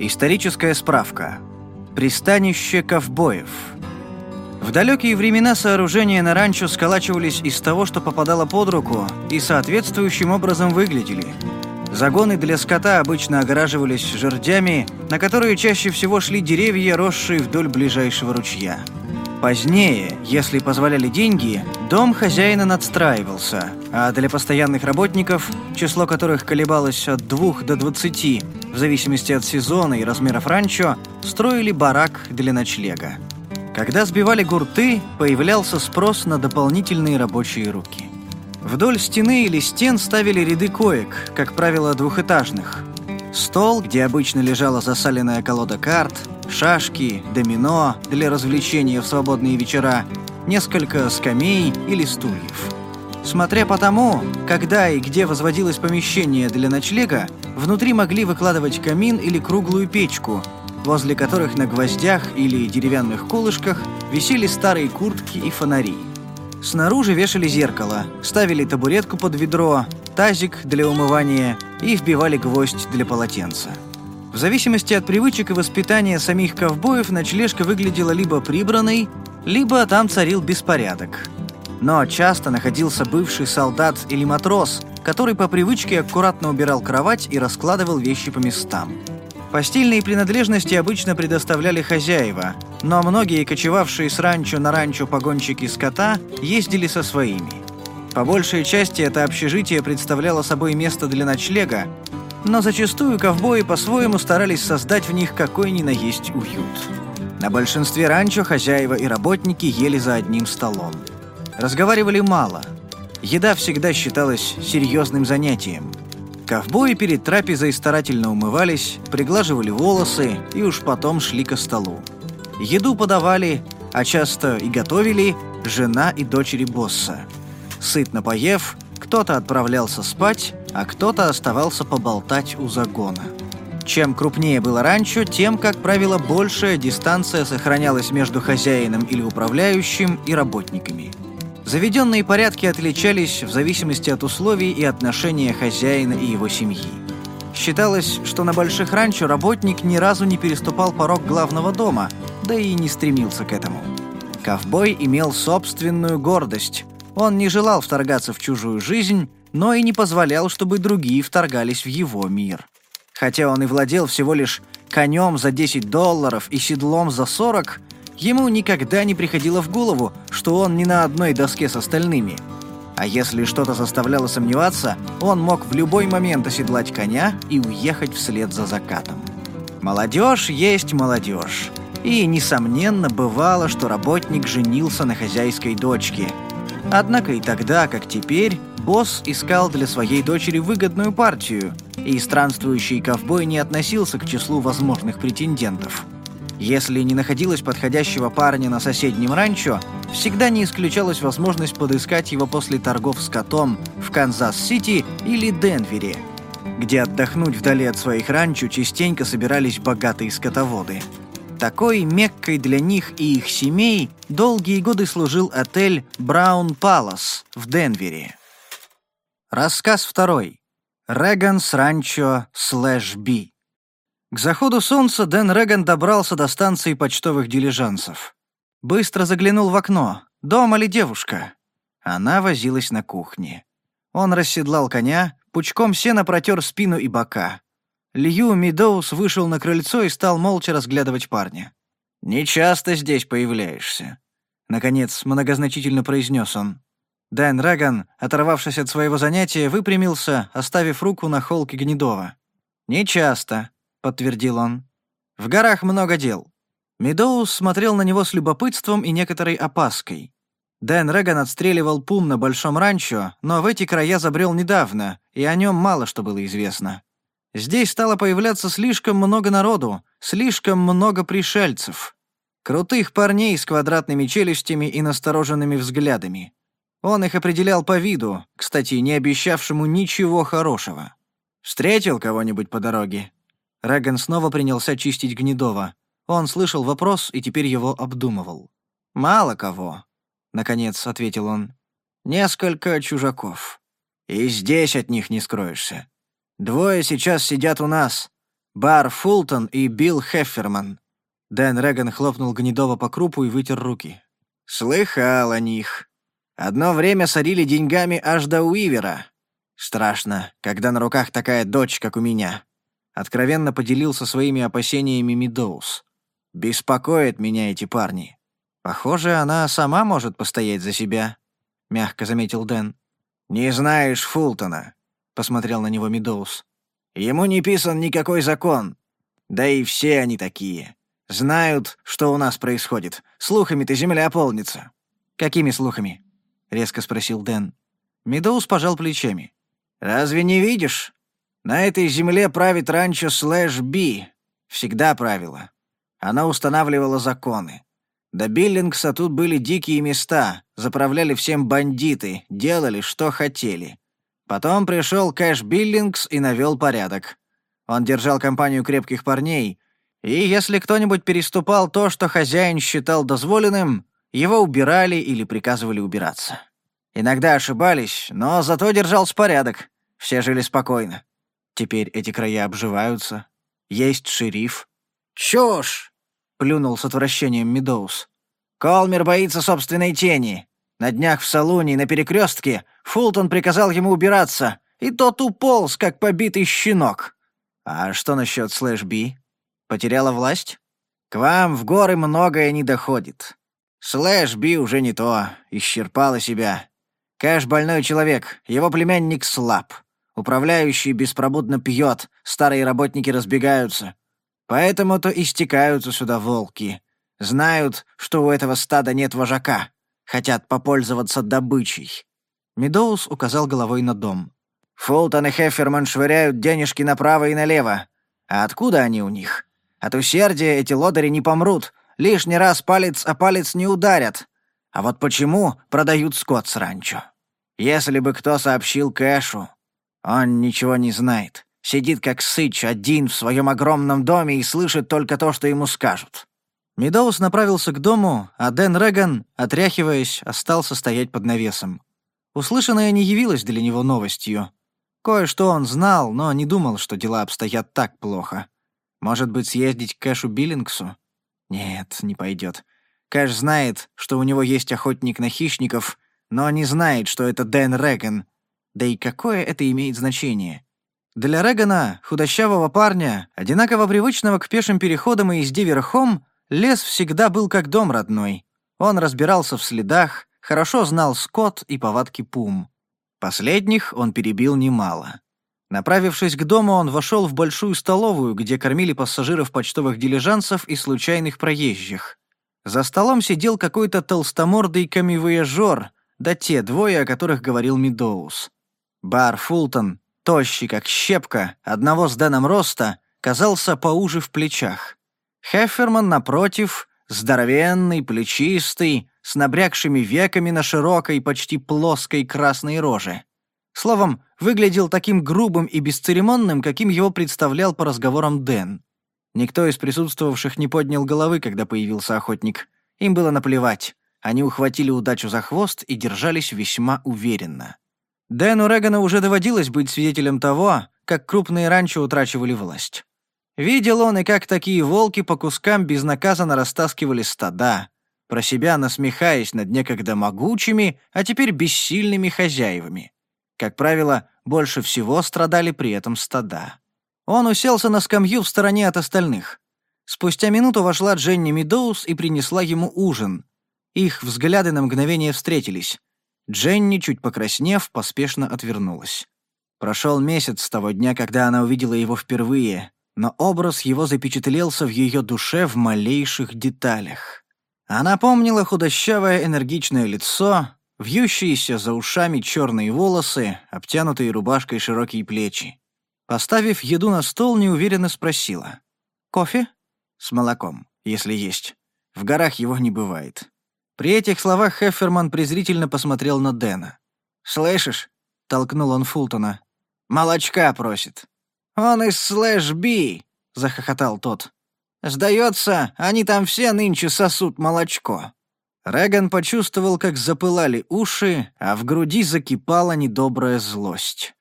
Историческая справка. Пристанище ковбоев. В далекие времена сооружения на ранчо сколачивались из того, что попадало под руку, и соответствующим образом выглядели. Загоны для скота обычно огораживались жердями, на которые чаще всего шли деревья, росшие вдоль ближайшего ручья. Позднее, если позволяли деньги, дом хозяина надстраивался, а для постоянных работников, число которых колебалось от 2 до 20, в зависимости от сезона и размеров ранчо, строили барак для ночлега. Когда сбивали гурты, появлялся спрос на дополнительные рабочие руки. Вдоль стены или стен ставили ряды коек, как правило, двухэтажных – Стол, где обычно лежала засаленная колода карт, шашки, домино для развлечения в свободные вечера, несколько скамей или стульев. Смотря по тому, когда и где возводилось помещение для ночлега, внутри могли выкладывать камин или круглую печку, возле которых на гвоздях или деревянных колышках висели старые куртки и фонари. Снаружи вешали зеркало, ставили табуретку под ведро, тазик для умывания и вбивали гвоздь для полотенца. В зависимости от привычек и воспитания самих ковбоев ночлежка выглядела либо прибранной, либо там царил беспорядок. Но часто находился бывший солдат или матрос, который по привычке аккуратно убирал кровать и раскладывал вещи по местам. Постельные принадлежности обычно предоставляли хозяева, но многие кочевавшие с ранчо на ранчо погонщики скота ездили со своими – а По большей части это общежитие представляло собой место для ночлега, но зачастую ковбои по-своему старались создать в них какой-нибудь есть уют. На большинстве ранчо хозяева и работники ели за одним столом. Разговаривали мало. Еда всегда считалась серьезным занятием. Ковбои перед трапезой старательно умывались, приглаживали волосы и уж потом шли ко столу. Еду подавали, а часто и готовили жена и дочери босса – Сытно поев, кто-то отправлялся спать, а кто-то оставался поболтать у загона. Чем крупнее было ранчо, тем, как правило, большая дистанция сохранялась между хозяином или управляющим и работниками. Заведенные порядки отличались в зависимости от условий и отношения хозяина и его семьи. Считалось, что на больших ранчо работник ни разу не переступал порог главного дома, да и не стремился к этому. Ковбой имел собственную гордость, он не желал вторгаться в чужую жизнь, но и не позволял, чтобы другие вторгались в его мир. Хотя он и владел всего лишь конем за 10 долларов и седлом за 40, ему никогда не приходило в голову, что он не на одной доске с остальными. А если что-то заставляло сомневаться, он мог в любой момент оседлать коня и уехать вслед за закатом. Молодежь есть молодежь. И, несомненно, бывало, что работник женился на хозяйской дочке – Однако и тогда, как теперь, босс искал для своей дочери выгодную партию, и странствующий ковбой не относился к числу возможных претендентов. Если не находилось подходящего парня на соседнем ранчо, всегда не исключалась возможность подыскать его после торгов скотом в Канзас-Сити или Денвере, где отдохнуть вдали от своих ранчо частенько собирались богатые скотоводы. Такой меккой для них и их семей долгие годы служил отель «Браун Палас» в Денвере. Рассказ второй. Реганс Ранчо Слэш-Би. К заходу солнца Дэн Реган добрался до станции почтовых дилижансов. Быстро заглянул в окно. Дома ли девушка? Она возилась на кухне. Он расседлал коня, пучком сена протер спину и бока. Лью Медоуз вышел на крыльцо и стал молча разглядывать парня. «Нечасто здесь появляешься», — наконец многозначительно произнес он. Дэн Раган, оторвавшись от своего занятия, выпрямился, оставив руку на холке Гнедова. «Нечасто», — подтвердил он. «В горах много дел». Медоуз смотрел на него с любопытством и некоторой опаской. Дэн Реган отстреливал пум на Большом Ранчо, но в эти края забрел недавно, и о нем мало что было известно. Здесь стало появляться слишком много народу, слишком много пришельцев. Крутых парней с квадратными челюстями и настороженными взглядами. Он их определял по виду, кстати, не обещавшему ничего хорошего. «Встретил кого-нибудь по дороге?» Раган снова принялся чистить Гнедова. Он слышал вопрос и теперь его обдумывал. «Мало кого», — наконец ответил он. «Несколько чужаков. И здесь от них не скроешься. Двое сейчас сидят у нас. Бар Фултон и Билл Хефферман». Дэн Реган хлопнул гнедово по крупу и вытер руки. «Слыхал о них. Одно время сорили деньгами аж до Уивера. Страшно, когда на руках такая дочь, как у меня». Откровенно поделился своими опасениями Медоуз. «Беспокоят меня эти парни. Похоже, она сама может постоять за себя», — мягко заметил Дэн. «Не знаешь Фултона. — посмотрел на него Медоуз. «Ему не писан никакой закон. Да и все они такие. Знают, что у нас происходит. Слухами-то земля полнится». «Какими слухами?» — резко спросил Дэн. Медоуз пожал плечами. «Разве не видишь? На этой земле правит ранчо слэш Би. Всегда правило. Она устанавливала законы. До Биллингса тут были дикие места, заправляли всем бандиты, делали, что хотели. Потом пришел Кэш Биллингс и навел порядок. Он держал компанию крепких парней, и если кто-нибудь переступал то, что хозяин считал дозволенным, его убирали или приказывали убираться. Иногда ошибались, но зато держался порядок. Все жили спокойно. Теперь эти края обживаются. Есть шериф. «Чушь!» — плюнул с отвращением Медоуз. «Колмер боится собственной тени. На днях в салуне на перекрестке Фултон приказал ему убираться, и тот уполз, как побитый щенок. А что насчет Слэш-Би? Потеряла власть? К вам в горы многое не доходит. Слэш-Би уже не то, исчерпала себя. Кэш больной человек, его племянник слаб. Управляющий беспробудно пьет, старые работники разбегаются. Поэтому-то и стекаются сюда волки. Знают, что у этого стада нет вожака хотят попользоваться добычей». Медоуз указал головой на дом. «Фултон и Хефферман швыряют денежки направо и налево. А откуда они у них? От усердия эти лодыри не помрут, лишний раз палец о палец не ударят. А вот почему продают скот с ранчо? Если бы кто сообщил Кэшу, он ничего не знает. Сидит как сыч один в своем огромном доме и слышит только то, что ему скажут. Медоус направился к дому, а Дэн Реган, отряхиваясь, остался стоять под навесом. Услышанное не явилось для него новостью. Кое-что он знал, но не думал, что дела обстоят так плохо. Может быть, съездить к Кэшу Биллингсу? Нет, не пойдет. Кэш знает, что у него есть охотник на хищников, но не знает, что это Дэн Реган. Да и какое это имеет значение? Для Регана, худощавого парня, одинаково привычного к пешим переходам и езде верхом, Лес всегда был как дом родной. Он разбирался в следах, хорошо знал скот и повадки пум. Последних он перебил немало. Направившись к дому, он вошел в большую столовую, где кормили пассажиров почтовых дилижансов и случайных проезжих. За столом сидел какой-то толстомордый камевояжор, да те двое, о которых говорил Медоуз. Бар Фултон, тощий как щепка, одного с Дэном роста, казался поуже в плечах. Хефферман, напротив, здоровенный, плечистый, с набрякшими веками на широкой, почти плоской красной роже. Словом, выглядел таким грубым и бесцеремонным, каким его представлял по разговорам Дэн. Никто из присутствовавших не поднял головы, когда появился охотник. Им было наплевать. Они ухватили удачу за хвост и держались весьма уверенно. Дэну Регана уже доводилось быть свидетелем того, как крупные ранчо утрачивали власть. Видел он и как такие волки по кускам безнаказанно растаскивали стада, про себя насмехаясь над некогда могучими, а теперь бессильными хозяевами. Как правило, больше всего страдали при этом стада. Он уселся на скамью в стороне от остальных. Спустя минуту вошла Дженни Медоуз и принесла ему ужин. Их взгляды на мгновение встретились. Дженни, чуть покраснев, поспешно отвернулась. Прошел месяц с того дня, когда она увидела его впервые но образ его запечатлелся в ее душе в малейших деталях. Она помнила худощавое энергичное лицо, вьющиеся за ушами черные волосы, обтянутые рубашкой широкие плечи. Поставив еду на стол, неуверенно спросила. «Кофе?» «С молоком, если есть. В горах его не бывает». При этих словах Хефферман презрительно посмотрел на Дэна. «Слышишь?» — толкнул он Фултона. «Молочка просит». «Он из слэш-би!» — захохотал тот. «Сдается, они там все нынче сосут молочко». Реган почувствовал, как запылали уши, а в груди закипала недобрая злость.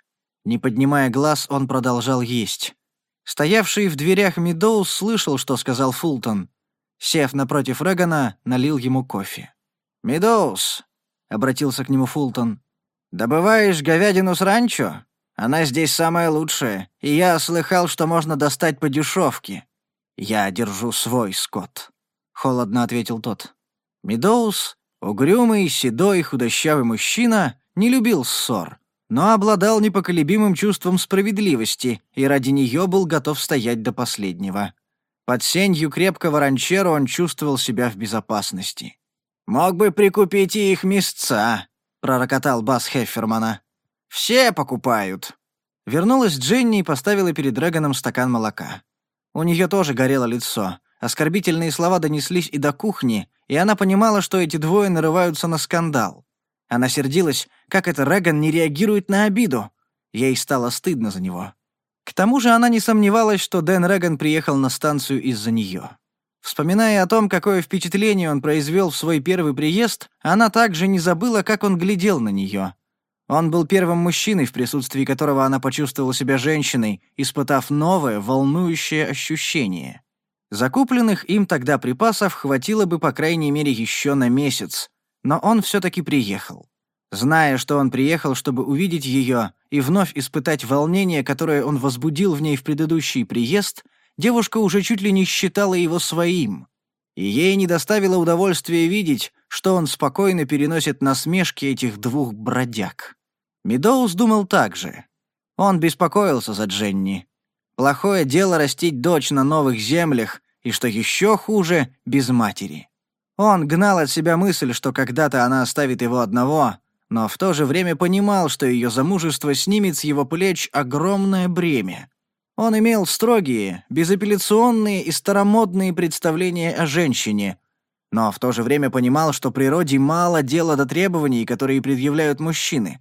Не поднимая глаз, он продолжал есть. Стоявший в дверях Медоуз слышал, что сказал Фултон. Сев напротив Регана, налил ему кофе. «Медоуз», — обратился к нему Фултон, — «добываешь говядину с ранчо?» Она здесь самая лучшая, и я слыхал, что можно достать по дешевке. Я держу свой скот», — холодно ответил тот. Медоуз, угрюмый, седой, худощавый мужчина, не любил ссор, но обладал непоколебимым чувством справедливости и ради нее был готов стоять до последнего. Под сенью крепкого ранчера он чувствовал себя в безопасности. «Мог бы прикупить и их места, — пророкотал бас Хеффермана. Все покупают». Вернулась Джинни и поставила перед Регоном стакан молока. У нее тоже горело лицо. Оскорбительные слова донеслись и до кухни, и она понимала, что эти двое нарываются на скандал. Она сердилась, как это Реган не реагирует на обиду. Ей стало стыдно за него. К тому же она не сомневалась, что Дэн Реган приехал на станцию из-за нее. Вспоминая о том, какое впечатление он произвел в свой первый приезд, она также не забыла, как он глядел на нее. Он был первым мужчиной, в присутствии которого она почувствовала себя женщиной, испытав новое, волнующее ощущение. Закупленных им тогда припасов хватило бы, по крайней мере, еще на месяц, но он все-таки приехал. Зная, что он приехал, чтобы увидеть ее и вновь испытать волнение, которое он возбудил в ней в предыдущий приезд, девушка уже чуть ли не считала его своим. И ей не доставило удовольствия видеть, что он спокойно переносит насмешки этих двух бродяг. Медоуз думал так же. Он беспокоился за Дженни. Плохое дело растить дочь на новых землях, и, что еще хуже, без матери. Он гнал от себя мысль, что когда-то она оставит его одного, но в то же время понимал, что ее замужество снимет с его плеч огромное бремя. Он имел строгие, безапелляционные и старомодные представления о женщине, но в то же время понимал, что природе мало дела до требований, которые предъявляют мужчины.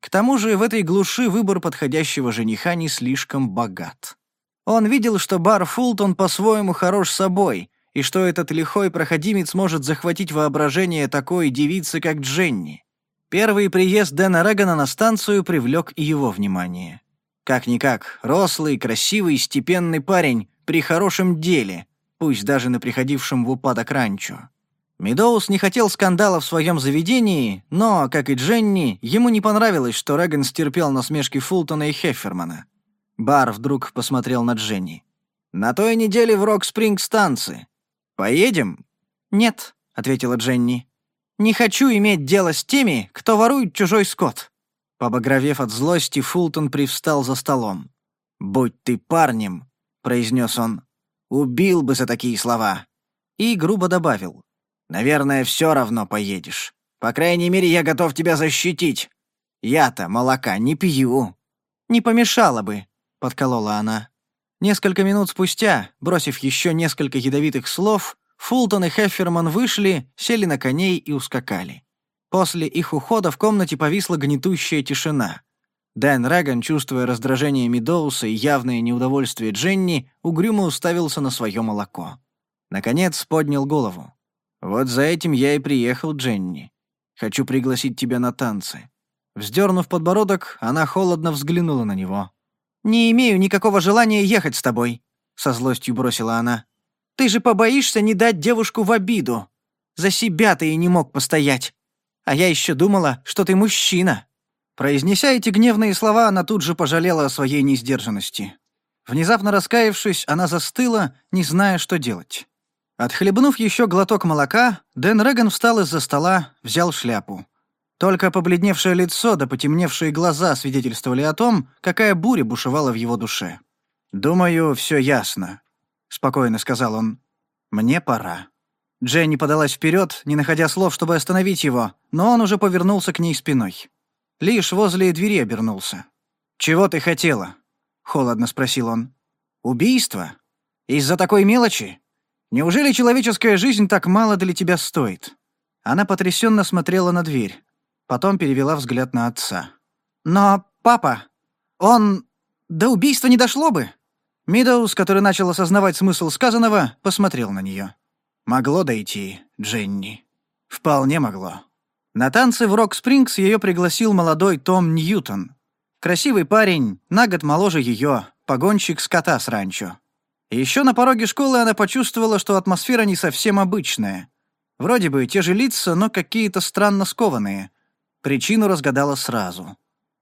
К тому же в этой глуши выбор подходящего жениха не слишком богат. Он видел, что бар Фултон по-своему хорош собой, и что этот лихой проходимец может захватить воображение такой девицы, как Дженни. Первый приезд Дэна Регана на станцию привлек и его внимание. Как-никак, рослый, красивый, степенный парень при хорошем деле, пусть даже на приходившем в упадок ранчо. Медоуз не хотел скандала в своем заведении, но, как и Дженни, ему не понравилось, что Реган стерпел насмешки Фултона и Хеффермана. Бар вдруг посмотрел на Дженни. «На той неделе в Рок-Спринг-станции. Поедем?» «Нет», — ответила Дженни. «Не хочу иметь дело с теми, кто ворует чужой скот». Побагровев от злости, Фултон привстал за столом. «Будь ты парнем», — произнес он. «Убил бы за такие слова». И грубо добавил. Наверное, все равно поедешь. По крайней мере, я готов тебя защитить. Я-то молока не пью». «Не помешало бы», — подколола она. Несколько минут спустя, бросив еще несколько ядовитых слов, Фултон и Хефферман вышли, сели на коней и ускакали. После их ухода в комнате повисла гнетущая тишина. Дэн Раган, чувствуя раздражение Медоуса и явное неудовольствие Дженни, угрюмо уставился на свое молоко. Наконец поднял голову. «Вот за этим я и приехал, Дженни. Хочу пригласить тебя на танцы». Вздернув подбородок, она холодно взглянула на него. «Не имею никакого желания ехать с тобой», — со злостью бросила она. «Ты же побоишься не дать девушку в обиду. За себя ты и не мог постоять. А я еще думала, что ты мужчина». Произнеся эти гневные слова, она тут же пожалела о своей несдержанности. Внезапно раскаявшись, она застыла, не зная, что делать. Отхлебнув еще глоток молока, Дэн Реган встал из-за стола, взял шляпу. Только побледневшее лицо да потемневшие глаза свидетельствовали о том, какая буря бушевала в его душе. «Думаю, все ясно», — спокойно сказал он. «Мне пора». Дженни подалась вперед, не находя слов, чтобы остановить его, но он уже повернулся к ней спиной. Лишь возле двери обернулся. «Чего ты хотела?» — холодно спросил он. «Убийство? Из-за такой мелочи?» Неужели человеческая жизнь так мало для тебя стоит?» Она потрясенно смотрела на дверь. Потом перевела взгляд на отца. «Но, папа, он... До убийства не дошло бы!» Мидоуз, который начал осознавать смысл сказанного, посмотрел на нее. «Могло дойти, Дженни. Вполне могло». На танцы в Рок-Спрингс ее пригласил молодой Том Ньютон. Красивый парень, на год моложе ее, погонщик скота с ранчо. Еще на пороге школы она почувствовала, что атмосфера не совсем обычная. Вроде бы те же лица, но какие-то странно скованные. Причину разгадала сразу.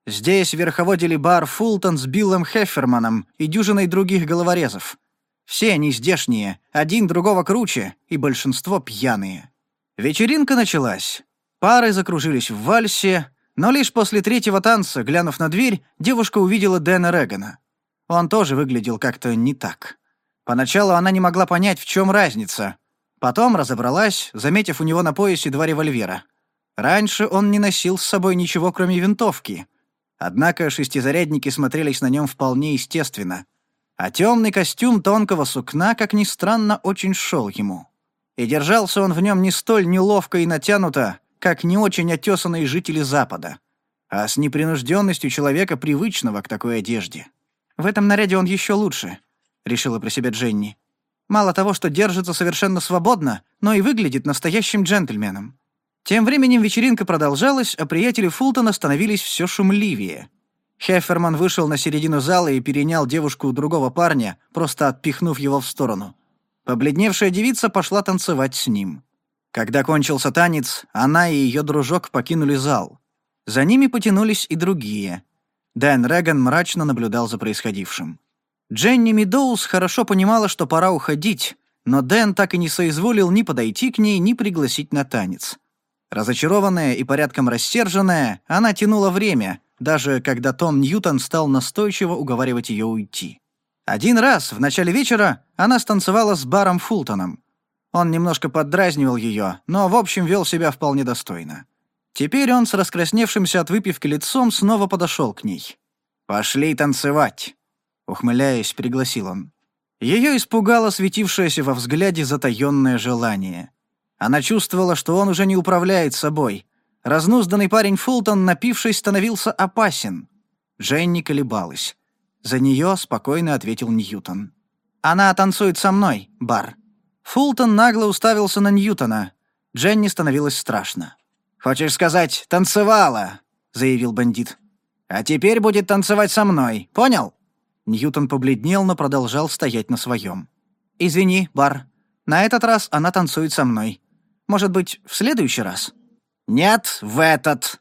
Здесь верховодили бар Фултон с Биллом Хефферманом и дюжиной других головорезов. Все они здешние, один другого круче, и большинство пьяные. Вечеринка началась. Пары закружились в вальсе, но лишь после третьего танца, глянув на дверь, девушка увидела Дэна Регана. Он тоже выглядел как-то не так. Поначалу она не могла понять, в чем разница. Потом разобралась, заметив у него на поясе два револьвера. Раньше он не носил с собой ничего, кроме винтовки. Однако шестизарядники смотрелись на нем вполне естественно. А темный костюм тонкого сукна, как ни странно, очень шел ему. И держался он в нем не столь неловко и натянуто, как не очень отесанные жители Запада, а с непринужденностью человека, привычного к такой одежде. В этом наряде он еще лучше —— решила про себя Дженни. «Мало того, что держится совершенно свободно, но и выглядит настоящим джентльменом». Тем временем вечеринка продолжалась, а приятели Фултона становились все шумливее. Хефферман вышел на середину зала и перенял девушку у другого парня, просто отпихнув его в сторону. Побледневшая девица пошла танцевать с ним. Когда кончился танец, она и ее дружок покинули зал. За ними потянулись и другие. Дэн Реган мрачно наблюдал за происходившим. Дженни Медоуз хорошо понимала, что пора уходить, но Дэн так и не соизволил ни подойти к ней, ни пригласить на танец. Разочарованная и порядком рассерженная, она тянула время, даже когда Том Ньютон стал настойчиво уговаривать ее уйти. Один раз, в начале вечера, она станцевала с Баром Фултоном. Он немножко поддразнивал ее, но в общем вел себя вполне достойно. Теперь он с раскрасневшимся от выпивки лицом снова подошел к ней. «Пошли танцевать!» Ухмыляясь, пригласил он. Ее испугало светившееся во взгляде затаённое желание. Она чувствовала, что он уже не управляет собой. Разнузданный парень Фултон, напившись, становился опасен. Дженни колебалась. За нее спокойно ответил Ньютон. «Она танцует со мной, бар». Фултон нагло уставился на Ньютона. Дженни становилось страшно. «Хочешь сказать, танцевала?» — заявил бандит. «А теперь будет танцевать со мной, понял?» Ньютон побледнел, но продолжал стоять на своем. «Извини, Бар. На этот раз она танцует со мной. Может быть, в следующий раз?» «Нет, в этот!»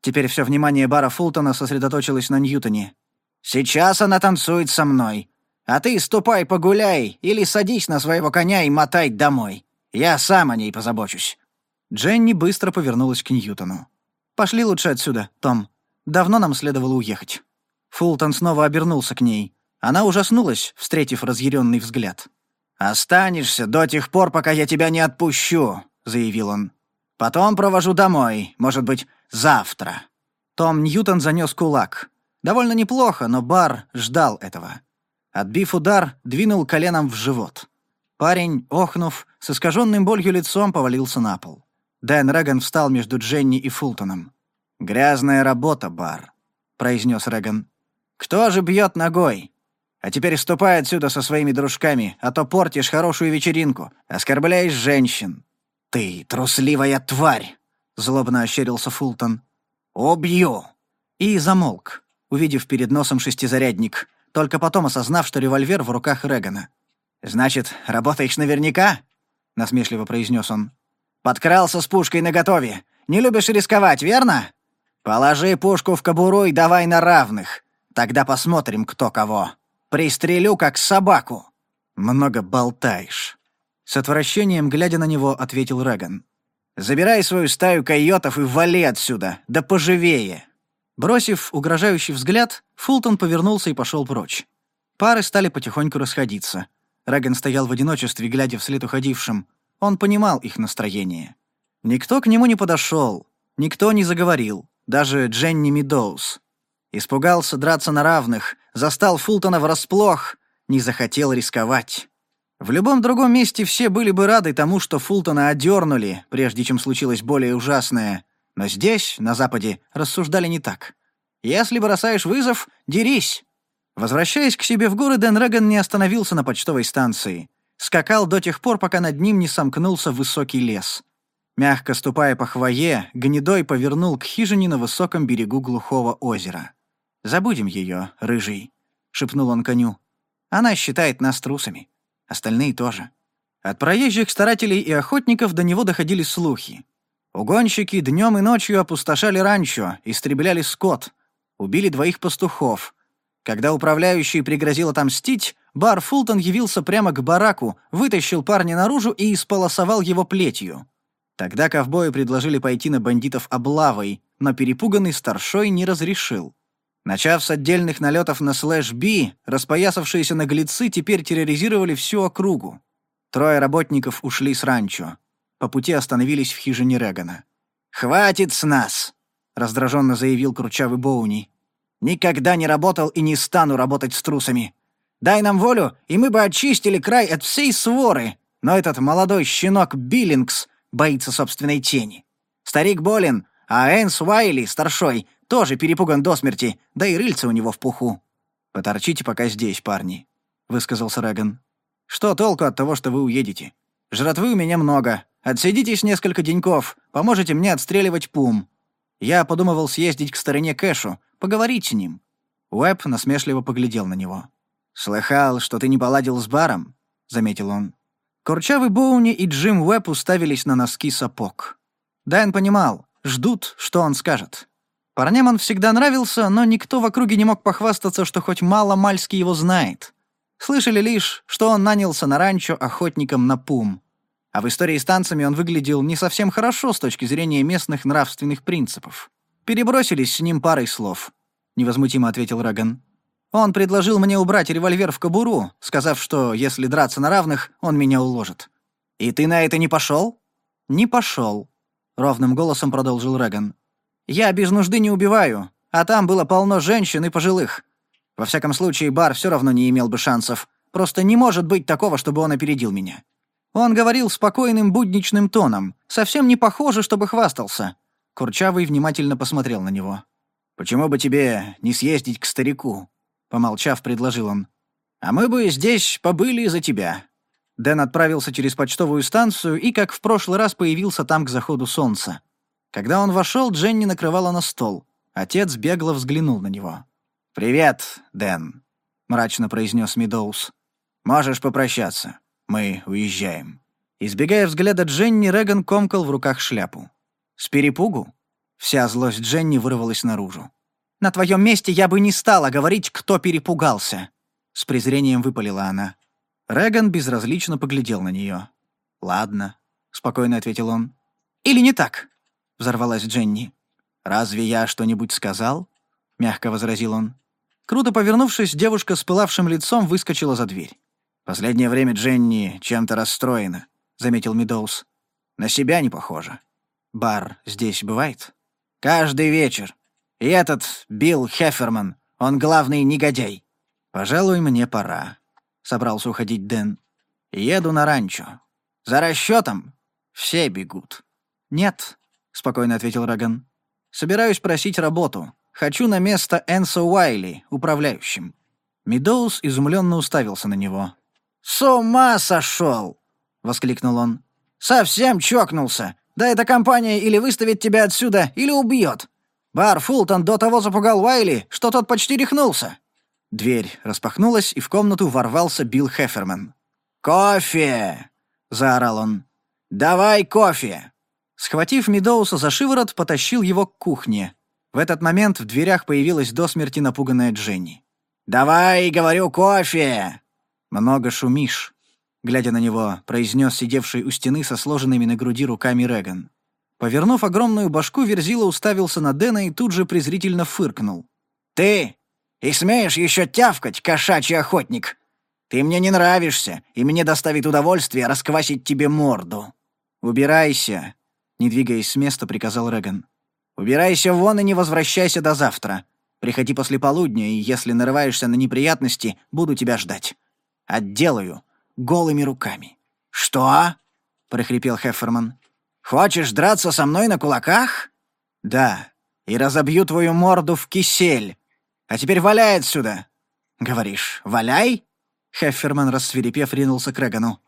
Теперь все внимание Бара Фултона сосредоточилось на Ньютоне. «Сейчас она танцует со мной. А ты ступай погуляй или садись на своего коня и мотай домой. Я сам о ней позабочусь». Дженни быстро повернулась к Ньютону. «Пошли лучше отсюда, Том. Давно нам следовало уехать». Фултон снова обернулся к ней. Она ужаснулась, встретив разъяренный взгляд. «Останешься до тех пор, пока я тебя не отпущу», — заявил он. «Потом провожу домой, может быть, завтра». Том Ньютон занёс кулак. Довольно неплохо, но Бар ждал этого. Отбив удар, двинул коленом в живот. Парень, охнув, с искаженным болью лицом повалился на пол. Дэн Реган встал между Дженни и Фултоном. «Грязная работа, Бар», — произнес Реган. «Кто же бьет ногой? А теперь ступай отсюда со своими дружками, а то портишь хорошую вечеринку, оскорбляешь женщин». «Ты трусливая тварь!» — злобно ощерился Фултон. Обью! И замолк, увидев перед носом шестизарядник, только потом осознав, что револьвер в руках Регана. «Значит, работаешь наверняка?» — насмешливо произнес он. «Подкрался с пушкой наготове. Не любишь рисковать, верно? Положи пушку в кобуру и давай на равных. Тогда посмотрим, кто кого. Пристрелю, как собаку». «Много болтаешь». С отвращением, глядя на него, ответил Реган. «Забирай свою стаю койотов и вали отсюда, да поживее!» Бросив угрожающий взгляд, Фултон повернулся и пошел прочь. Пары стали потихоньку расходиться. Реган стоял в одиночестве, глядя вслед уходившим. Он понимал их настроение. Никто к нему не подошел, никто не заговорил, даже Дженни Медоуз. Испугался драться на равных, застал Фултона врасплох, не захотел рисковать. В любом другом месте все были бы рады тому, что Фултона одернули, прежде чем случилось более ужасное. Но здесь, на Западе, рассуждали не так. «Если бросаешь вызов, дерись!» Возвращаясь к себе в горы, Дэн Реган не остановился на почтовой станции. Скакал до тех пор, пока над ним не сомкнулся высокий лес. Мягко ступая по хвое, гнедой повернул к хижине на высоком берегу глухого озера. «Забудем ее, рыжий», — шепнул он коню. «Она считает нас трусами. Остальные тоже». От проезжих старателей и охотников до него доходили слухи. Угонщики днем и ночью опустошали ранчо, истребляли скот, убили двоих пастухов. Когда управляющий пригрозил отомстить, Бар Фултон явился прямо к бараку, вытащил парня наружу и исполосовал его плетью. Тогда ковбои предложили пойти на бандитов облавой, но перепуганный старшой не разрешил. Начав с отдельных налетов на слэш-би, распоясавшиеся наглецы теперь терроризировали всю округу. Трое работников ушли с ранчо. По пути остановились в хижине Регана. «Хватит с нас!» — раздраженно заявил Кручавый Боуни. «Никогда не работал и не стану работать с трусами. Дай нам волю, и мы бы очистили край от всей своры, но этот молодой щенок Биллингс боится собственной тени. Старик болен, а Энс Уайли, старшой, тоже перепуган до смерти, да и рыльца у него в пуху». «Поторчите пока здесь, парни», — высказался Реган. «Что толку от того, что вы уедете? Жратвы у меня много. Отсидитесь несколько деньков, поможете мне отстреливать пум. Я подумывал съездить к стороне Кэшу, поговорить с ним». Уэб насмешливо поглядел на него. «Слыхал, что ты не поладил с баром?» — заметил он. Курчавый Боуни и Джим Уэб уставились на носки сапог. Дайн понимал, ждут, что он скажет. Парням он всегда нравился, но никто в округе не мог похвастаться, что хоть мало мальски его знает. Слышали лишь, что он нанялся на ранчо охотником на пум. А в истории с танцами он выглядел не совсем хорошо с точки зрения местных нравственных принципов. «Перебросились с ним парой слов», — невозмутимо ответил Раган. «Он предложил мне убрать револьвер в кобуру, сказав, что если драться на равных, он меня уложит». «И ты на это не пошел? «Не пошел, ровным голосом продолжил Раган. Я без нужды не убиваю, а там было полно женщин и пожилых. Во всяком случае, Бар все равно не имел бы шансов. Просто не может быть такого, чтобы он опередил меня. Он говорил спокойным будничным тоном. Совсем не похоже, чтобы хвастался. Курчавый внимательно посмотрел на него. «Почему бы тебе не съездить к старику?» Помолчав, предложил он. «А мы бы здесь побыли за тебя». Дэн отправился через почтовую станцию и, как в прошлый раз, появился там к заходу солнца. Когда он вошел, Дженни накрывала на стол. Отец бегло взглянул на него. «Привет, Дэн», — мрачно произнес Медоуз. «Можешь попрощаться. Мы уезжаем». Избегая взгляда Дженни, Реган комкал в руках шляпу. «С перепугу?» Вся злость Дженни вырвалась наружу. «На твоем месте я бы не стала говорить, кто перепугался!» С презрением выпалила она. Реган безразлично поглядел на нее. «Ладно», — спокойно ответил он. «Или не так?» взорвалась Дженни. «Разве я что-нибудь сказал?» — мягко возразил он. Круто повернувшись, девушка с пылавшим лицом выскочила за дверь. «Последнее время Дженни чем-то расстроена», — заметил Медоуз. «На себя не похоже. Бар здесь бывает?» «Каждый вечер. И этот Билл Хефферман, он главный негодяй». «Пожалуй, мне пора», — собрался уходить Дэн. «Еду на ранчо. За расчетом все бегут». «Нет», — спокойно ответил Раган. «Собираюсь просить работу. Хочу на место Энса Уайли, управляющим». Медоуз изумленно уставился на него. «С ума сошел!» — воскликнул он. «Совсем чокнулся! Да эта компания или выставит тебя отсюда, или убьет! Бар Фултон до того запугал Уайли, что тот почти рехнулся!» Дверь распахнулась, и в комнату ворвался Билл Хефферман. «Кофе!» — заорал он. «Давай кофе!» Схватив Медоуса за шиворот, потащил его к кухне. В этот момент в дверях появилась до смерти напуганная Дженни. «Давай, говорю, кофе!» «Много шумишь», — глядя на него, произнес сидевший у стены со сложенными на груди руками Реган. Повернув огромную башку, Верзила уставился на Дэна и тут же презрительно фыркнул. «Ты! И смеешь еще тявкать, кошачий охотник! Ты мне не нравишься, и мне доставит удовольствие расквасить тебе морду!» «Убирайся!» не двигаясь с места, приказал Реган. «Убирайся вон и не возвращайся до завтра. Приходи после полудня, и если нарываешься на неприятности, буду тебя ждать. Отделаю. Голыми руками». «Что?» — прохрипел Хефферман. «Хочешь драться со мной на кулаках?» «Да. И разобью твою морду в кисель. А теперь валяй отсюда!» «Говоришь, валяй?» Хефферман, рассверепев, ринулся к Регану.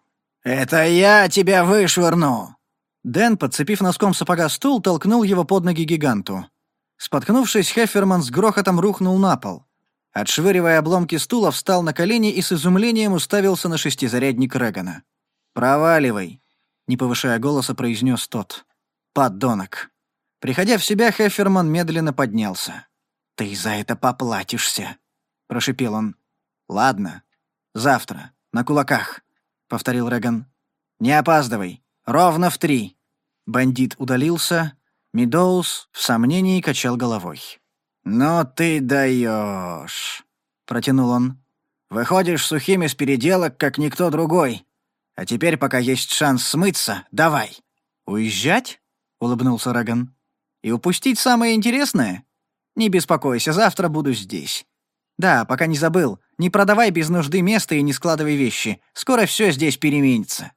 «Это я тебя вышвырну!» Дэн, подцепив носком сапога стул, толкнул его под ноги гиганту. Споткнувшись, Хефферман с грохотом рухнул на пол. Отшвыривая обломки стула, встал на колени и с изумлением уставился на шестизарядник Регана. «Проваливай!» — не повышая голоса, произнес тот. «Подонок!» Приходя в себя, Хефферман медленно поднялся. «Ты за это поплатишься!» — прошипел он. «Ладно. Завтра. На кулаках», — повторил Реган. «Не опаздывай. Ровно в три». Бандит удалился. Медоуз в сомнении качал головой. «Но ты даешь!» — протянул он. «Выходишь сухим из переделок, как никто другой. А теперь, пока есть шанс смыться, давай!» «Уезжать?» — улыбнулся Раган. «И упустить самое интересное? Не беспокойся, завтра буду здесь. Да, пока не забыл, не продавай без нужды место и не складывай вещи. Скоро все здесь переменится».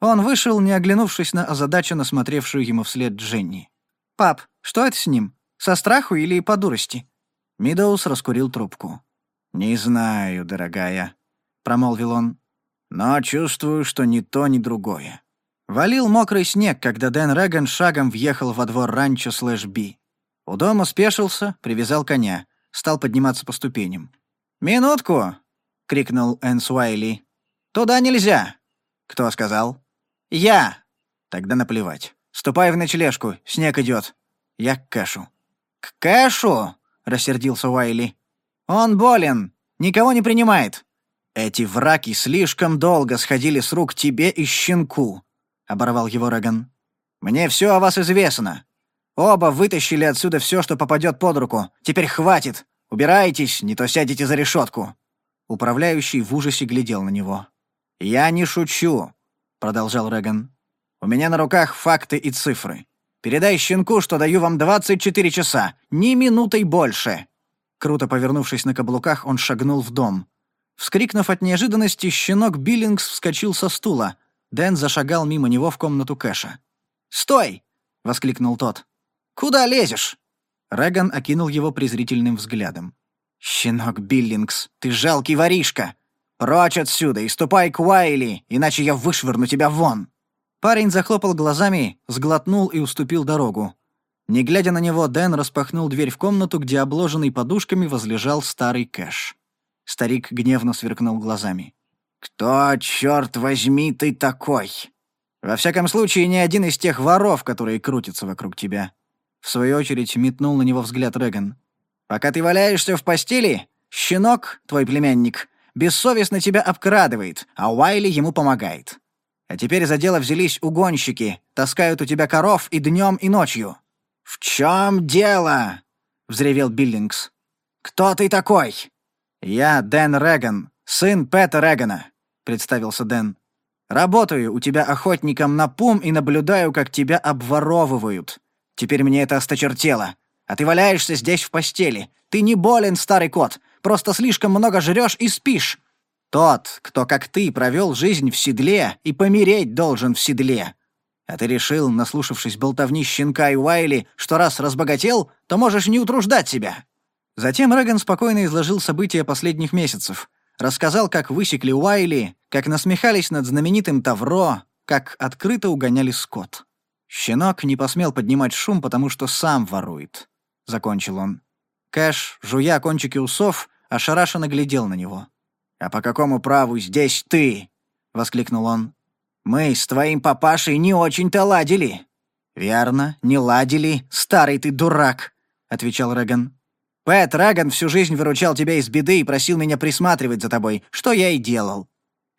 Он вышел, не оглянувшись на озадаченно насмотревшую ему вслед Дженни. «Пап, что это с ним? Со страху или по дурости?» Мидоус раскурил трубку. «Не знаю, дорогая», — промолвил он. «Но чувствую, что ни то, ни другое». Валил мокрый снег, когда Дэн Реган шагом въехал во двор ранчо слэш Би. У дома спешился, привязал коня, стал подниматься по ступеням. «Минутку!» — крикнул Энсуайли. «Туда нельзя!» «Кто сказал?» «Я!» «Тогда наплевать. Ступай в ночлежку, снег идет. Я к Кэшу». «К Кэшу?» — рассердился Уайли. «Он болен. Никого не принимает». «Эти враки слишком долго сходили с рук тебе и щенку», — оборвал его Реган. «Мне все о вас известно. Оба вытащили отсюда все, что попадет под руку. Теперь хватит. Убирайтесь, не то сядете за решетку». Управляющий в ужасе глядел на него. «Я не шучу продолжал Реган. «У меня на руках факты и цифры. Передай щенку, что даю вам 24 часа, ни минутой больше!» Круто повернувшись на каблуках, он шагнул в дом. Вскрикнув от неожиданности, щенок Биллингс вскочил со стула. Дэн зашагал мимо него в комнату Кэша. «Стой!» — воскликнул тот. «Куда лезешь?» Реган окинул его презрительным взглядом. «Щенок Биллингс, ты жалкий воришка! «Прочь отсюда и ступай к Уайли, иначе я вышвырну тебя вон!» Парень захлопал глазами, сглотнул и уступил дорогу. Не глядя на него, Дэн распахнул дверь в комнату, где обложенный подушками возлежал старый Кэш. Старик гневно сверкнул глазами. «Кто, черт возьми, ты такой?» «Во всяком случае, не один из тех воров, которые крутятся вокруг тебя». В свою очередь метнул на него взгляд Реган. «Пока ты валяешься в постели, щенок, твой племянник, бессовестно тебя обкрадывает, а Уайли ему помогает. А теперь за дело взялись угонщики, таскают у тебя коров и днем, и ночью». «В чем дело?» — взревел Биллингс. «Кто ты такой?» «Я Дэн Реган, сын Пэта Регана», — представился Дэн. «Работаю у тебя охотником на пум и наблюдаю, как тебя обворовывают. Теперь мне это осточертело. А ты валяешься здесь в постели. Ты не болен, старый кот. Просто слишком много жрешь и спишь. Тот, кто, как ты, провёл жизнь в седле и помереть должен в седле. А ты решил, наслушавшись болтовни щенка и Уайли, что раз разбогател, то можешь не утруждать себя». Затем Реган спокойно изложил события последних месяцев. Рассказал, как высекли Уайли, как насмехались над знаменитым Тавро, как открыто угоняли скот. Щенок не посмел поднимать шум, потому что сам ворует. Закончил он. Кэш, жуя кончики усов, ошарашенно глядел на него. «А по какому праву здесь ты?» — воскликнул он. «Мы с твоим папашей не очень-то ладили». «Верно, не ладили, старый ты дурак», — отвечал Реган. «Пэт Раган всю жизнь выручал тебя из беды и просил меня присматривать за тобой, что я и делал.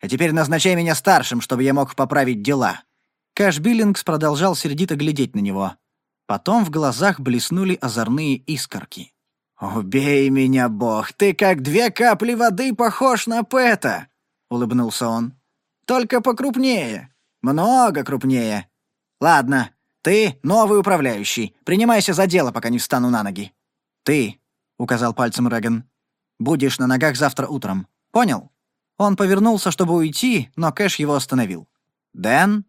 А теперь назначай меня старшим, чтобы я мог поправить дела». Кэш Биллингс продолжал сердито глядеть на него. Потом в глазах блеснули озорные искорки. «Убей меня, бог! Ты как две капли воды похож на Пэта!» — улыбнулся он. «Только покрупнее. Много крупнее. Ладно, ты новый управляющий. Принимайся за дело, пока не встану на ноги». «Ты», — указал пальцем Реган, — «будешь на ногах завтра утром. Понял?» Он повернулся, чтобы уйти, но Кэш его остановил. «Дэн?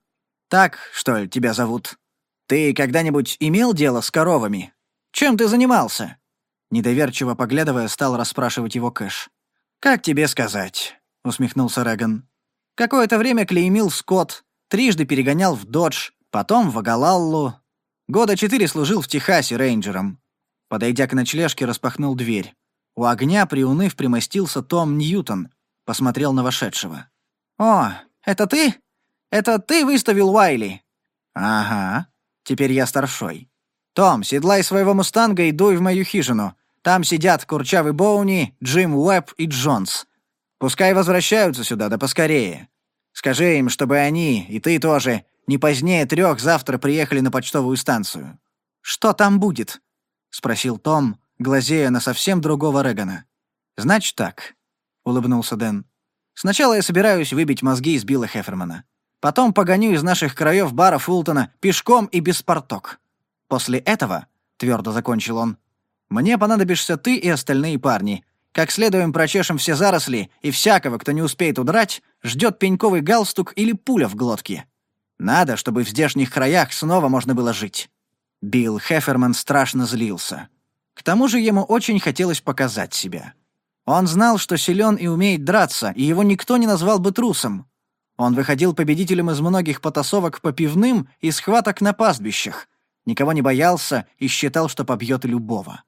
Так, что ли, тебя зовут? Ты когда-нибудь имел дело с коровами? Чем ты занимался?» Недоверчиво поглядывая, стал расспрашивать его Кэш. «Как тебе сказать?» — усмехнулся Реган. «Какое-то время клеймил Скотт, трижды перегонял в Додж, потом в Агалаллу. Года четыре служил в Техасе рейнджером». Подойдя к ночлежке, распахнул дверь. У огня, приуныв, примостился Том Ньютон. Посмотрел на вошедшего. «О, это ты? Это ты выставил Уайли?» «Ага. Теперь я старшой. Том, седлай своего мустанга и дуй в мою хижину. Там сидят Курчавый Боуни, Джим Уэбб и Джонс. Пускай возвращаются сюда, да поскорее. Скажи им, чтобы они, и ты тоже, не позднее трех завтра приехали на почтовую станцию». «Что там будет?» — спросил Том, глазея на совсем другого Регана. «Значит так», — улыбнулся Дэн. «Сначала я собираюсь выбить мозги из Билла Хефермана. Потом погоню из наших краев бара Фултона пешком и без порток. После этого, — твердо закончил он, мне понадобишься ты и остальные парни. Как следуем прочешем все заросли, и всякого, кто не успеет удрать, ждет пеньковый галстук или пуля в глотке. Надо, чтобы в здешних краях снова можно было жить». Билл Хефферман страшно злился. К тому же ему очень хотелось показать себя. Он знал, что силен и умеет драться, и его никто не назвал бы трусом. Он выходил победителем из многих потасовок по пивным и схваток на пастбищах. Никого не боялся и считал, что побьет любого.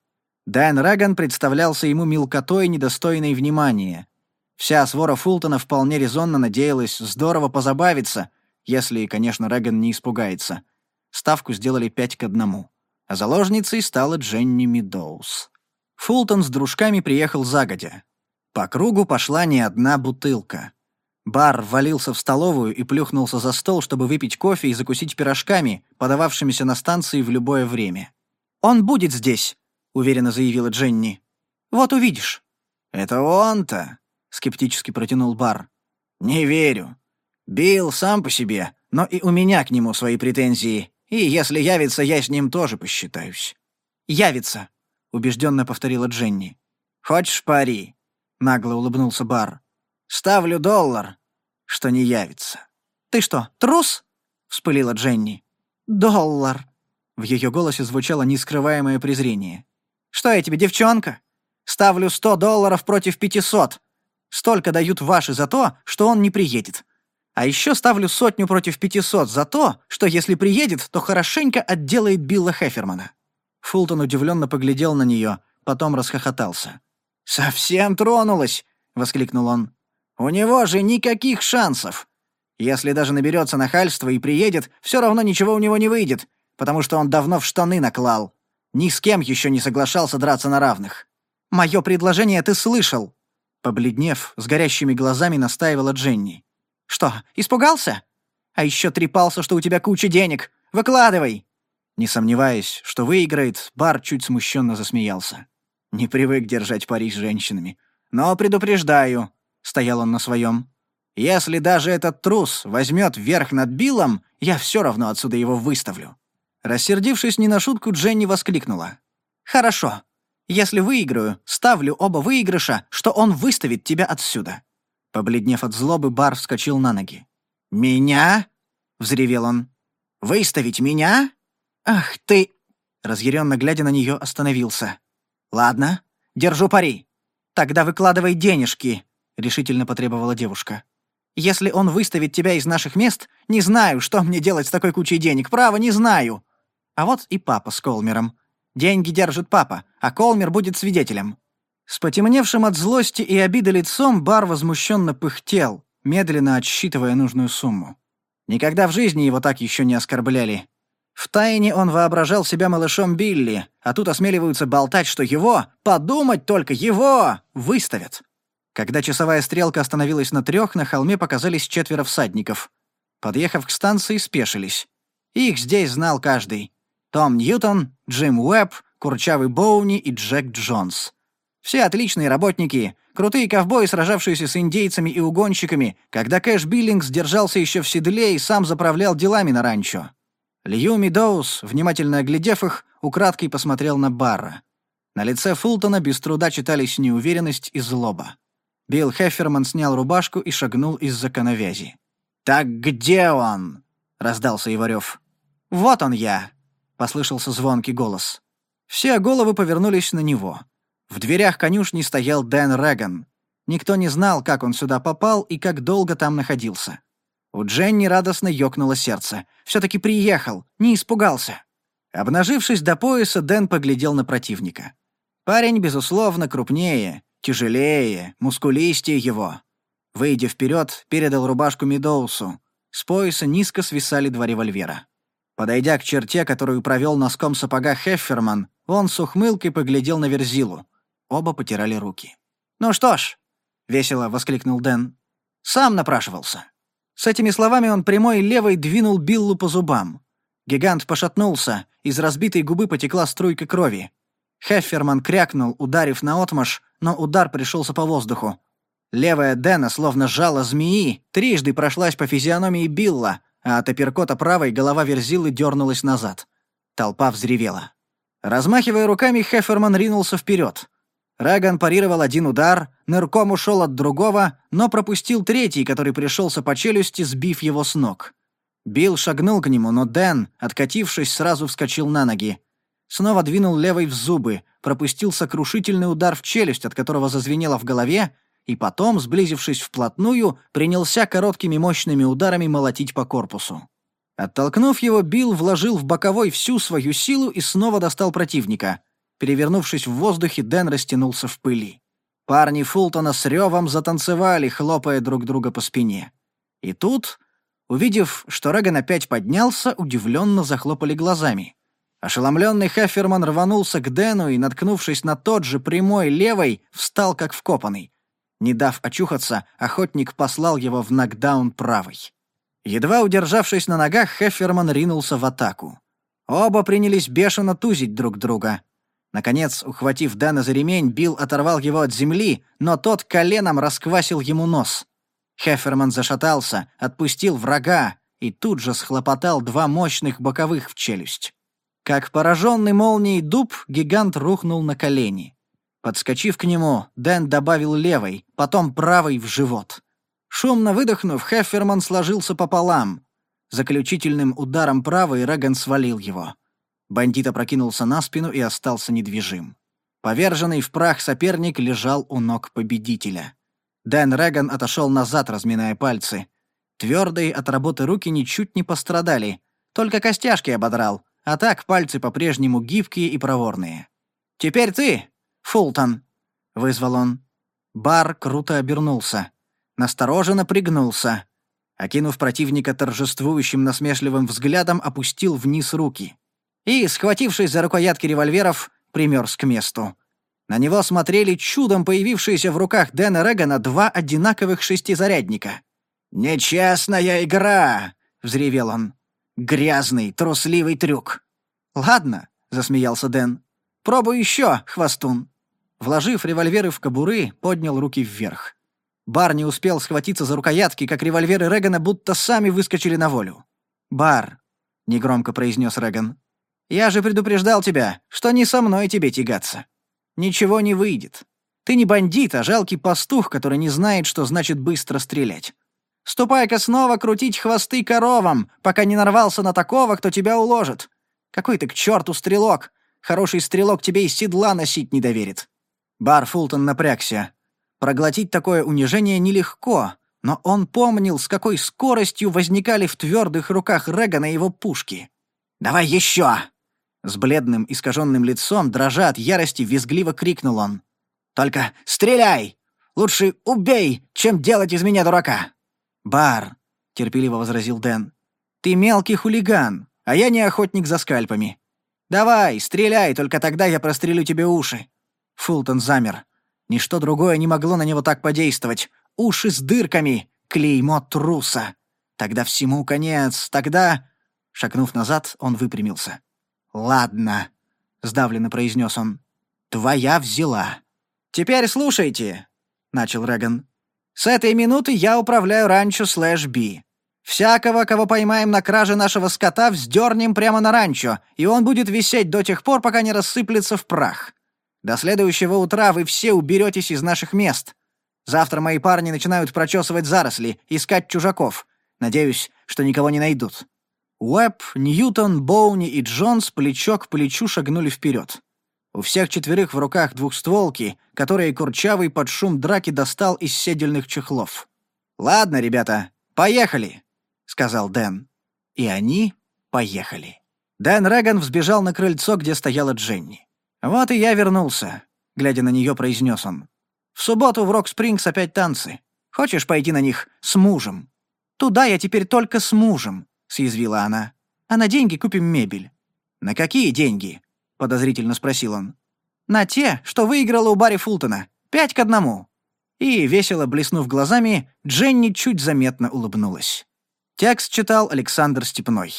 Дайн Раган представлялся ему мелкотой, недостойной внимания. Вся свора Фултона вполне резонно надеялась здорово позабавиться, если, конечно, Раган не испугается. Ставку сделали пять к одному. А заложницей стала Дженни Медоуз. Фултон с дружками приехал загодя. По кругу пошла не одна бутылка. Бар валился в столовую и плюхнулся за стол, чтобы выпить кофе и закусить пирожками, подававшимися на станции в любое время. «Он будет здесь!» уверенно заявила Дженни. «Вот увидишь». «Это он-то», — скептически протянул Бар. «Не верю. Билл сам по себе, но и у меня к нему свои претензии, и если явится, я с ним тоже посчитаюсь». «Явится», — убежденно повторила Дженни. «Хочешь пари?» — нагло улыбнулся Бар. «Ставлю доллар, что не явится». «Ты что, трус?» — вспылила Дженни. «Доллар!» В ее голосе звучало нескрываемое презрение. Что я тебе, девчонка? Ставлю 100 долларов против 500. Столько дают ваши за то, что он не приедет. А еще ставлю сотню против 500 за то, что если приедет, то хорошенько отделает Билла Хефермана». Фултон удивленно поглядел на нее, потом расхохотался. «Совсем тронулась!» — воскликнул он. «У него же никаких шансов! Если даже наберется нахальство и приедет, все равно ничего у него не выйдет, потому что он давно в штаны наклал. Ни с кем еще не соглашался драться на равных. Мое предложение ты слышал!» Побледнев, с горящими глазами настаивала Дженни. «Что, испугался? А еще трепался, что у тебя куча денег! Выкладывай!» Не сомневаясь, что выиграет, Бар чуть смущенно засмеялся. «Не привык держать пари с женщинами. Но предупреждаю», — стоял он на своем. «Если даже этот трус возьмет верх над Биллом, я все равно отсюда его выставлю». Рассердившись не на шутку, Дженни воскликнула. «Хорошо. Если выиграю, ставлю оба выигрыша, что он выставит тебя отсюда». Побледнев от злобы, Бар вскочил на ноги. «Меня?» — взревел он. «Выставить меня? Ах ты!» Разъяренно глядя на нее, остановился. «Ладно, держу пари. Тогда выкладывай денежки», — решительно потребовала девушка. «Если он выставит тебя из наших мест, не знаю, что мне делать с такой кучей денег. Право, не знаю. А вот и папа с Колмером. Деньги держит папа, а Колмер будет свидетелем. С потемневшим от злости и обиды лицом Бар возмущенно пыхтел, медленно отсчитывая нужную сумму. Никогда в жизни его так еще не оскорбляли. В тайне он воображал себя малышом Билли, а тут осмеливаются болтать, что его, подумать только его, выставят. Когда часовая стрелка остановилась на трех, на холме показались четверо всадников. Подъехав к станции, спешились. Их здесь знал каждый. Том Ньютон, Джим Уэбб, Курчавый Боуни и Джек Джонс. Все отличные работники, крутые ковбои, сражавшиеся с индейцами и угонщиками, когда Кэш Биллингс держался еще в седле и сам заправлял делами на ранчо. Лью Мидоус, внимательно оглядев их, украдкой посмотрел на Барра. На лице Фултона без труда читались неуверенность и злоба. Билл Хефферман снял рубашку и шагнул из-за коновязи. «Так где он?» — раздался его рев. «Вот он я!» — послышался звонкий голос. Все головы повернулись на него. В дверях конюшни стоял Дэн Реган. Никто не знал, как он сюда попал и как долго там находился. У Дженни радостно ёкнуло сердце. все таки приехал, не испугался. Обнажившись до пояса, Дэн поглядел на противника. Парень, безусловно, крупнее, тяжелее, мускулистее его. Выйдя вперед, передал рубашку Медоусу. С пояса низко свисали два револьвера. Подойдя к черте, которую провел носком сапога Хефферман, он с ухмылкой поглядел на Верзилу. Оба потирали руки. «Ну что ж», — весело воскликнул Дэн, — «сам напрашивался». С этими словами он прямой левой двинул Биллу по зубам. Гигант пошатнулся, из разбитой губы потекла струйка крови. Хефферман крякнул, ударив наотмашь, но удар пришелся по воздуху. Левая Дэна, словно жало змеи, трижды прошлась по физиономии Билла, а от апперкота правой голова Верзилы дернулась назад. Толпа взревела. Размахивая руками, Хефферман ринулся вперед. Раган парировал один удар, нырком ушел от другого, но пропустил третий, который пришелся по челюсти, сбив его с ног. Билл шагнул к нему, но Дэн, откатившись, сразу вскочил на ноги. Снова двинул левой в зубы, пропустил сокрушительный удар в челюсть, от которого зазвенело в голове, и потом, сблизившись вплотную, принялся короткими мощными ударами молотить по корпусу. Оттолкнув его, Билл вложил в боковой всю свою силу и снова достал противника. Перевернувшись в воздухе, Дэн растянулся в пыли. Парни Фултона с ревом затанцевали, хлопая друг друга по спине. И тут, увидев, что Реган опять поднялся, удивленно захлопали глазами. Ошеломленный Хефферман рванулся к Дэну и, наткнувшись на тот же прямой левой, встал как вкопанный. Не дав очухаться, охотник послал его в нокдаун правой. Едва удержавшись на ногах, Хефферман ринулся в атаку. Оба принялись бешено тузить друг друга. Наконец, ухватив Дана за ремень, Билл оторвал его от земли, но тот коленом расквасил ему нос. Хефферман зашатался, отпустил врага и тут же схлопотал два мощных боковых в челюсть. Как пораженный молнией дуб, гигант рухнул на колени. Подскочив к нему, Дэн добавил левой, потом правой в живот. Шумно выдохнув, Хефферман сложился пополам. Заключительным ударом правой Реган свалил его. Бандит опрокинулся на спину и остался недвижим. Поверженный в прах соперник лежал у ног победителя. Дэн Реган отошел назад, разминая пальцы. Твердые от работы руки ничуть не пострадали, только костяшки ободрал, а так пальцы по-прежнему гибкие и проворные. «Теперь ты!» «Фултон!» — вызвал он. Бар круто обернулся. Настороженно пригнулся. Окинув противника торжествующим насмешливым взглядом, опустил вниз руки. И, схватившись за рукоятки револьверов, примерз к месту. На него смотрели чудом появившиеся в руках Дэна Регана два одинаковых шестизарядника. «Нечестная игра!» — взревел он. «Грязный, трусливый трюк!» «Ладно», — засмеялся Дэн. «Пробуй еще, хвостун!» Вложив револьверы в кобуры, поднял руки вверх. Бар не успел схватиться за рукоятки, как револьверы Регана будто сами выскочили на волю. «Бар», — негромко произнес Реган, — «я же предупреждал тебя, что не со мной тебе тягаться. Ничего не выйдет. Ты не бандит, а жалкий пастух, который не знает, что значит быстро стрелять. Ступай-ка снова крутить хвосты коровам, пока не нарвался на такого, кто тебя уложит. Какой ты к черту стрелок! Хороший стрелок тебе и седла носить не доверит». Бар Фултон напрягся. Проглотить такое унижение нелегко, но он помнил, с какой скоростью возникали в твердых руках Регана его пушки. «Давай еще!» С бледным искаженным лицом, дрожа от ярости, визгливо крикнул он. «Только стреляй! Лучше убей, чем делать из меня дурака!» «Бар!» — терпеливо возразил Дэн. «Ты мелкий хулиган, а я не охотник за скальпами. Давай, стреляй, только тогда я прострелю тебе уши!» Фултон замер. Ничто другое не могло на него так подействовать. Уши с дырками, клеймо труса. Тогда всему конец, тогда... Шагнув назад, он выпрямился. «Ладно», — сдавленно произнес он. «Твоя взяла». «Теперь слушайте», — начал Реган. «С этой минуты я управляю ранчо слэш Би. Всякого, кого поймаем на краже нашего скота, вздернем прямо на ранчо, и он будет висеть до тех пор, пока не рассыплется в прах. До следующего утра вы все уберетесь из наших мест. Завтра мои парни начинают прочесывать заросли, искать чужаков. Надеюсь, что никого не найдут». Уэб, Ньютон, Боуни и Джонс плечо к плечу шагнули вперед. У всех четверых в руках двухстволки, которые Курчавый под шум драки достал из седельных чехлов. «Ладно, ребята, поехали!» — сказал Дэн. И они поехали. Дэн Реган взбежал на крыльцо, где стояла Дженни. «Вот и я вернулся», — глядя на нее, произнес он. «В субботу в Рок-Спрингс опять танцы. Хочешь пойти на них с мужем?» «Туда я теперь только с мужем», — съязвила она. «А на деньги купим мебель». «На какие деньги?» — подозрительно спросил он. «На те, что выиграла у Барри Фултона. Пять к одному». И, весело блеснув глазами, Дженни чуть заметно улыбнулась. Текст читал Александр Степной.